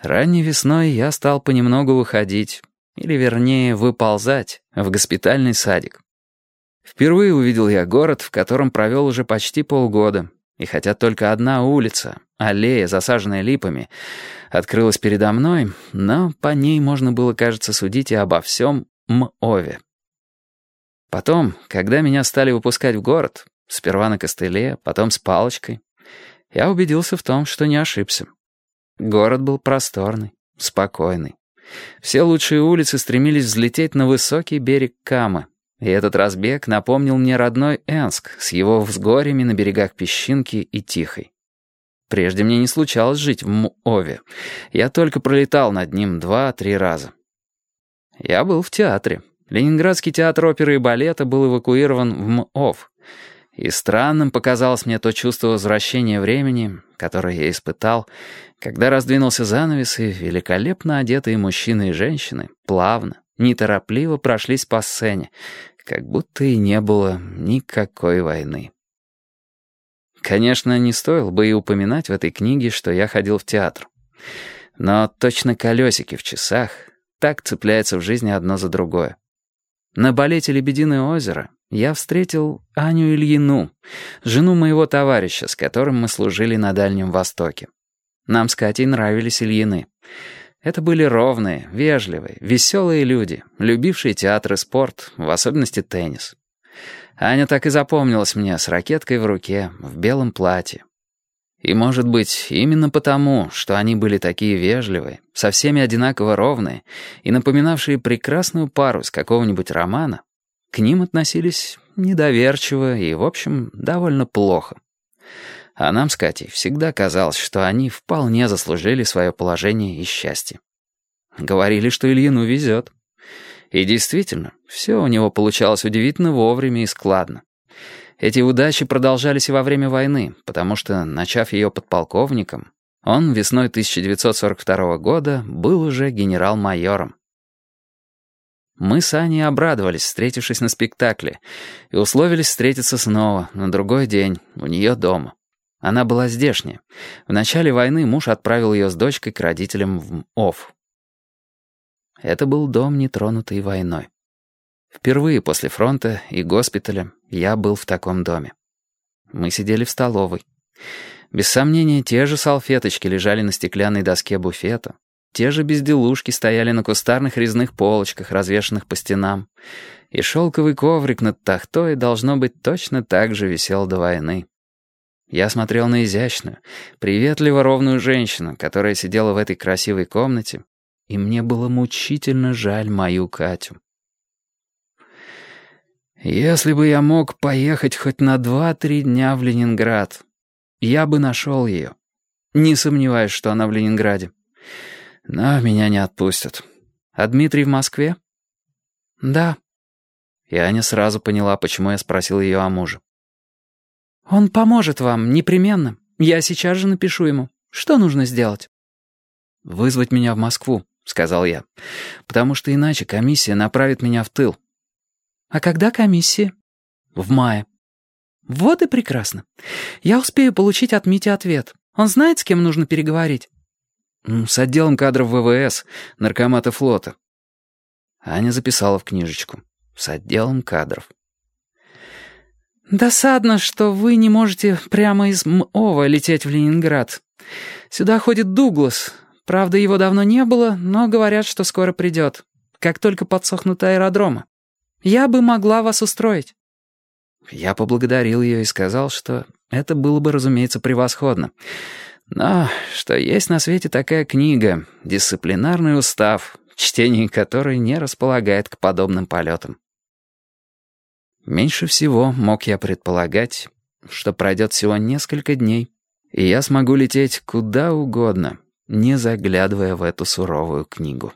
Ранней весной я стал понемногу выходить, или вернее выползать, в госпитальный садик. Впервые увидел я город, в котором провел уже почти полгода, и хотя только одна улица, аллея, засаженная липами, открылась передо мной, но по ней можно было, кажется, судить и обо всем Мове. Потом, когда меня стали выпускать в город, сперва на костыле, потом с палочкой, я убедился в том, что не ошибся. Город был просторный, спокойный. Все лучшие улицы стремились взлететь на высокий берег Камы, и этот разбег напомнил мне родной Энск с его взгорьями на берегах Песчинки и Тихой. Прежде мне не случалось жить в Муове. Я только пролетал над ним два-три раза. Я был в театре. Ленинградский театр оперы и балета был эвакуирован в МОВ. И странным показалось мне то чувство возвращения времени, которое я испытал, когда раздвинулся занавес, и великолепно одетые мужчины и женщины плавно, неторопливо прошлись по сцене, как будто и не было никакой войны. Конечно, не стоило бы и упоминать в этой книге, что я ходил в театр. Но точно колесики в часах так цепляются в жизни одно за другое. На балете «Лебединое озеро» я встретил Аню Ильину, жену моего товарища, с которым мы служили на Дальнем Востоке. Нам с Катей нравились Ильины. Это были ровные, вежливые, веселые люди, любившие театр и спорт, в особенности теннис. Аня так и запомнилась мне с ракеткой в руке, в белом платье. И, может быть, именно потому, что они были такие вежливые, со всеми одинаково ровные и напоминавшие прекрасную пару из какого-нибудь романа, к ним относились недоверчиво и, в общем, довольно плохо. А нам с Катей всегда казалось, что они вполне заслужили свое положение и счастье. Говорили, что Ильину везет. И действительно, все у него получалось удивительно вовремя и складно. Эти удачи продолжались и во время войны, потому что, начав ее подполковником, он весной 1942 года был уже генерал-майором. Мы с Аней обрадовались, встретившись на спектакле, и условились встретиться снова, на другой день, у нее дома. Она была здешняя. В начале войны муж отправил ее с дочкой к родителям в ОФ. Это был дом, нетронутый войной. Впервые после фронта и госпиталя я был в таком доме. Мы сидели в столовой. Без сомнения, те же салфеточки лежали на стеклянной доске буфета, те же безделушки стояли на кустарных резных полочках, развешанных по стенам. И шелковый коврик над тахтой, должно быть, точно так же висел до войны. Я смотрел на изящную, приветливо ровную женщину, которая сидела в этой красивой комнате, и мне было мучительно жаль мою Катю. Если бы я мог поехать хоть на два-три дня в Ленинград, я бы нашел ее. Не сомневаюсь, что она в Ленинграде. Но меня не отпустят. А Дмитрий в Москве? Да. И Аня сразу поняла, почему я спросил ее о муже. Он поможет вам, непременно. Я сейчас же напишу ему. Что нужно сделать? Вызвать меня в Москву, сказал я. Потому что иначе комиссия направит меня в тыл. А когда комиссия? В мае. Вот и прекрасно. Я успею получить от Мити ответ. Он знает, с кем нужно переговорить? «С отделом кадров ВВС, наркомата флота». Аня записала в книжечку. «С отделом кадров». «Досадно, что вы не можете прямо из МОВа лететь в Ленинград. Сюда ходит Дуглас. Правда, его давно не было, но говорят, что скоро придет. Как только подсохнут аэродромы. Я бы могла вас устроить». Я поблагодарил ее и сказал, что это было бы, разумеется, превосходно. Но что есть на свете такая книга «Дисциплинарный устав», чтение которой не располагает к подобным полетам. Меньше всего мог я предполагать, что пройдет всего несколько дней, и я смогу лететь куда угодно, не заглядывая в эту суровую книгу.